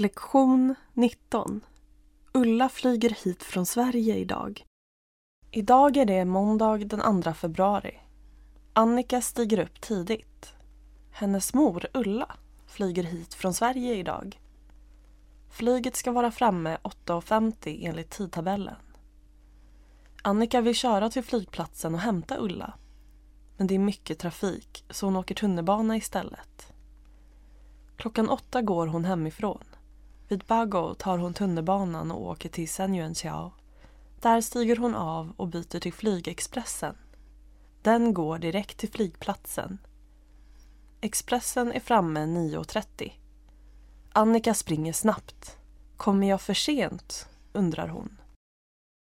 Lektion 19 Ulla flyger hit från Sverige idag. Idag är det måndag den 2 februari. Annika stiger upp tidigt. Hennes mor, Ulla, flyger hit från Sverige idag. Flyget ska vara framme 8.50 enligt tidtabellen. Annika vill köra till flygplatsen och hämta Ulla. Men det är mycket trafik så hon åker tunnelbana istället. Klockan åtta går hon hemifrån. Vid Bago tar hon tunnelbanan och åker till Senyuanqiao. Där stiger hon av och byter till Flygexpressen. Den går direkt till flygplatsen. Expressen är framme 9.30. Annika springer snabbt. Kommer jag för sent? undrar hon.